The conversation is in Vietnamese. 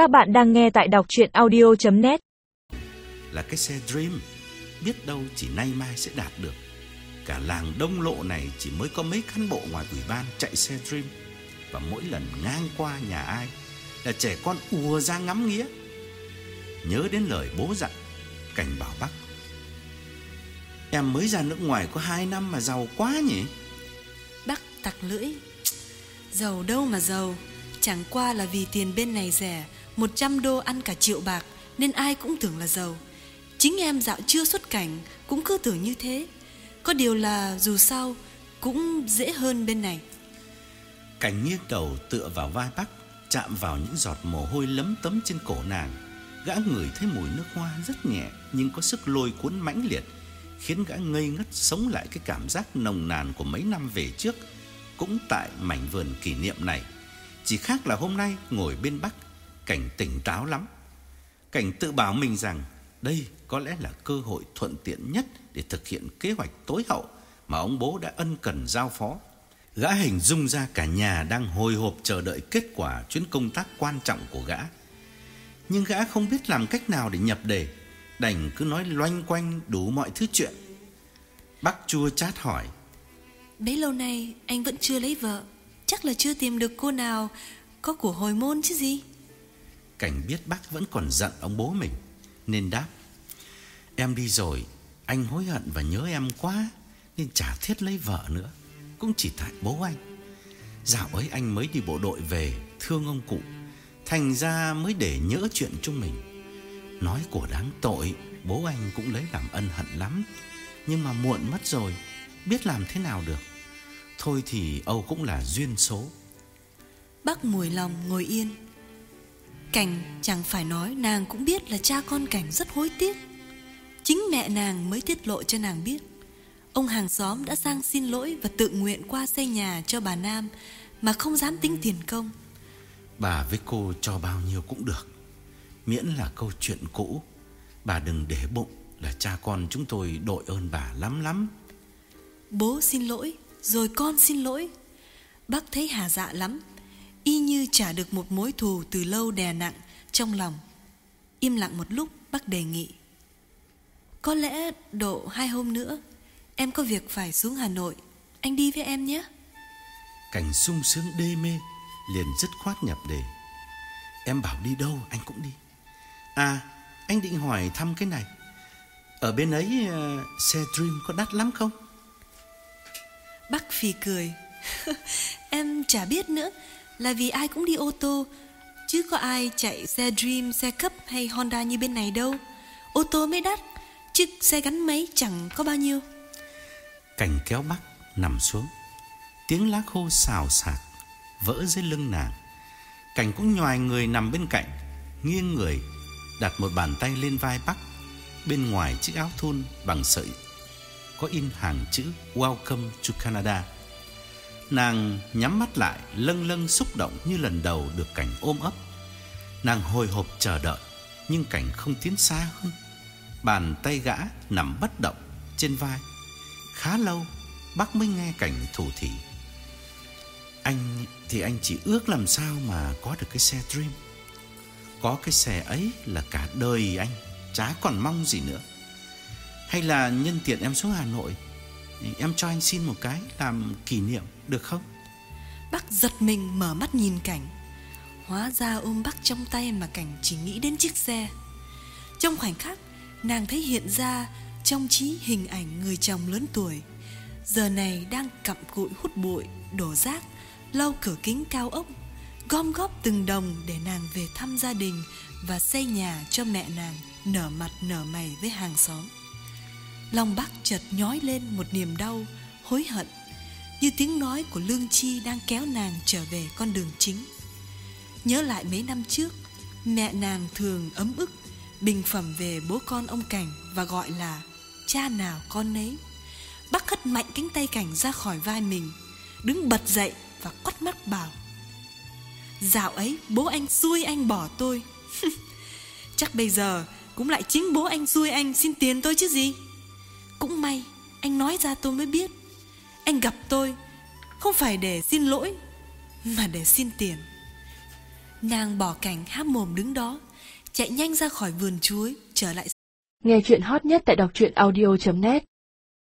Các bạn đang nghe tại đọc chuyện audio.net Là cái xe Dream Biết đâu chỉ nay mai sẽ đạt được. Cả làng đông lộ này chỉ mới có mấy cán bộ ngoài ủy ban chạy xe Dream. Và mỗi lần ngang qua nhà ai Là trẻ con ùa ra ngắm nghía. Nhớ đến lời bố dặn Cảnh bảo bác Em mới ra nước ngoài có 2 năm mà giàu quá nhỉ? Bác tặc lưỡi Giàu đâu mà giàu Chẳng qua là vì tiền bên này rẻ 100 đô ăn cả triệu bạc, Nên ai cũng tưởng là giàu. Chính em dạo chưa xuất cảnh Cũng cứ tưởng như thế. Có điều là dù sao Cũng dễ hơn bên này. Cảnh nghiêng đầu tựa vào vai bác, Chạm vào những giọt mồ hôi lấm tấm trên cổ nàng, Gã ngửi thấy mùi nước hoa rất nhẹ Nhưng có sức lôi cuốn mãnh liệt, Khiến gã ngây ngất sống lại cái cảm giác nồng nàn của mấy năm về trước, Cũng tại mảnh vườn kỷ niệm này. Chỉ khác là hôm nay ngồi bên Bắc Cảnh tỉnh táo lắm. Cảnh tự bảo mình rằng Đây có lẽ là cơ hội thuận tiện nhất Để thực hiện kế hoạch tối hậu Mà ông bố đã ân cần giao phó. Gã hình dung ra cả nhà đang hồi hộp chờ đợi kết quả chuyến công tác quan trọng của gã. Nhưng gã không biết làm cách nào để nhập đề. Đành cứ nói loanh quanh đủ mọi thứ chuyện. Bác chua chát hỏi. Bấy lâu nay anh vẫn chưa lấy vợ. Chắc là chưa tìm được cô nào Có của hồi môn chứ gì? Cảnh biết bác vẫn còn giận ông bố mình, Nên đáp, Em đi rồi, Anh hối hận và nhớ em quá, Nên chả thiết lấy vợ nữa, Cũng chỉ tại bố anh. Dạo ấy anh mới đi bộ đội về, Thương ông cụ, Thành ra mới để nhớ chuyện chung mình. Nói của đáng tội, Bố anh cũng lấy làm ân hận lắm, Nhưng mà muộn mất rồi, Biết làm thế nào được. Thôi thì Âu cũng là duyên số. Bác mùi lòng ngồi yên. Cảnh chẳng phải nói nàng cũng biết là cha con Cảnh rất hối tiếc. Chính mẹ nàng mới tiết lộ cho nàng biết. Ông hàng xóm đã sang xin lỗi và tự nguyện qua xây nhà cho bà Nam Mà không dám tính tiền công. Bà với cô cho bao nhiêu cũng được. Miễn là câu chuyện cũ. Bà đừng để bụng là cha con chúng tôi đội ơn bà lắm lắm. Bố xin lỗi Rồi con xin lỗi. Bác thấy hà dạ lắm Y như trả được một mối thù từ lâu đè nặng Trong lòng. Im lặng một lúc bác đề nghị Có lẽ độ hai hôm nữa Em có việc phải xuống Hà Nội. Anh đi với em nhé. Cảnh sung sướng đê mê Liền dứt khoát nhập đề. Em bảo đi đâu anh cũng đi. À anh định hỏi thăm cái này. Ở bên ấy uh, xe Dream có đắt lắm không? Bác phì cười. Em chả biết nữa là vì ai cũng đi ô tô Chứ có ai chạy xe Dream, xe cấp hay Honda như bên này đâu. Ô tô mới đắt Chứ xe gắn máy chẳng có bao nhiêu. Cảnh kéo bắc nằm xuống Tiếng lá khô xào xạc Vỡ dưới lưng nàng. Cảnh cũng nhòi người nằm bên cạnh Nghiêng người Đặt một bàn tay lên vai Bắc Bên ngoài chiếc áo thun bằng sợi Có in hàng chữ Welcome to Canada. Nàng nhắm mắt lại, Lâng lâng xúc động như lần đầu được cảnh ôm ấp. Nàng hồi hộp chờ đợi, Nhưng cảnh không tiến xa hơn. Bàn tay gã nằm bất động Trên vai. Khá lâu, Bác mới nghe cảnh thủ thỉ. Anh, thì anh chỉ ước làm sao mà có được cái xe Dream. Có cái xe ấy là cả đời anh, Chả còn mong gì nữa. Hay là nhân tiện em xuống Hà Nội Em cho anh xin một cái Làm kỷ niệm được không? Bác giật mình mở mắt nhìn cảnh. Hóa ra ôm bác trong tay mà cảnh chỉ nghĩ đến chiếc xe. Trong khoảnh khắc Nàng thấy hiện ra trong trí hình ảnh người chồng lớn tuổi. Giờ này đang cặm cụi hút bụi, đổ rác Lau cửa kính cao ốc Gom góp từng đồng để nàng về thăm gia đình Và xây nhà cho mẹ nàng Nở mặt nở mày với hàng xóm. Lòng bác chợt nhói lên một niềm đau, Hối hận, Như tiếng nói của Lương Chi đang kéo nàng trở về con đường chính. Nhớ lại mấy năm trước, Mẹ nàng thường ấm ức, Bình phẩm về bố con ông Cảnh Và gọi là cha nào con nấy Bác hất mạnh cánh tay Cảnh ra khỏi vai mình, Đứng bật dậy và quắt mắt bảo, Dạo ấy bố anh xui anh bỏ tôi. Chắc bây giờ cũng lại chính bố anh xui anh xin tiền tôi chứ gì? Cũng may, anh nói ra tôi mới biết. Anh gặp tôi Không phải để xin lỗi, Mà để xin tiền. Nàng bỏ cảnh há mồm đứng đó, Chạy nhanh ra khỏi vườn chuối, Trở lại. Nghe chuyện hot nhất tại đọc truyện audio.net